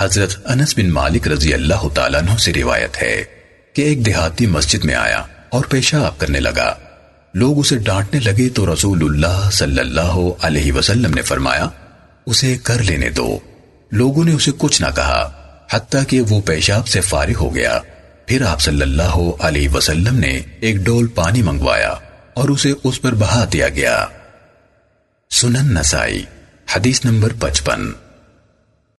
حضرت انس بن مالک رضی اللہ تعالیٰ عنہ سے روایت ہے کہ ایک دیہاتی مسجد میں آیا اور پیشاب کرنے لگا۔ لوگ اسے ڈانٹنے لگے تو رسول اللہ صلی اللہ علیہ وسلم نے فرمایا، اسے کر لینے دو۔ لوگوں نے اسے کچھ نہ کہا، حتیٰ کہ وہ پیشاب سے فارغ ہو گیا۔ پھر آپ صلی اللہ علیہ وسلم نے ایک ڈول پانی منگوایا اور اسے اس پر بہا دیا گیا۔ سنن نسائی، حدیث نمبر پچپن۔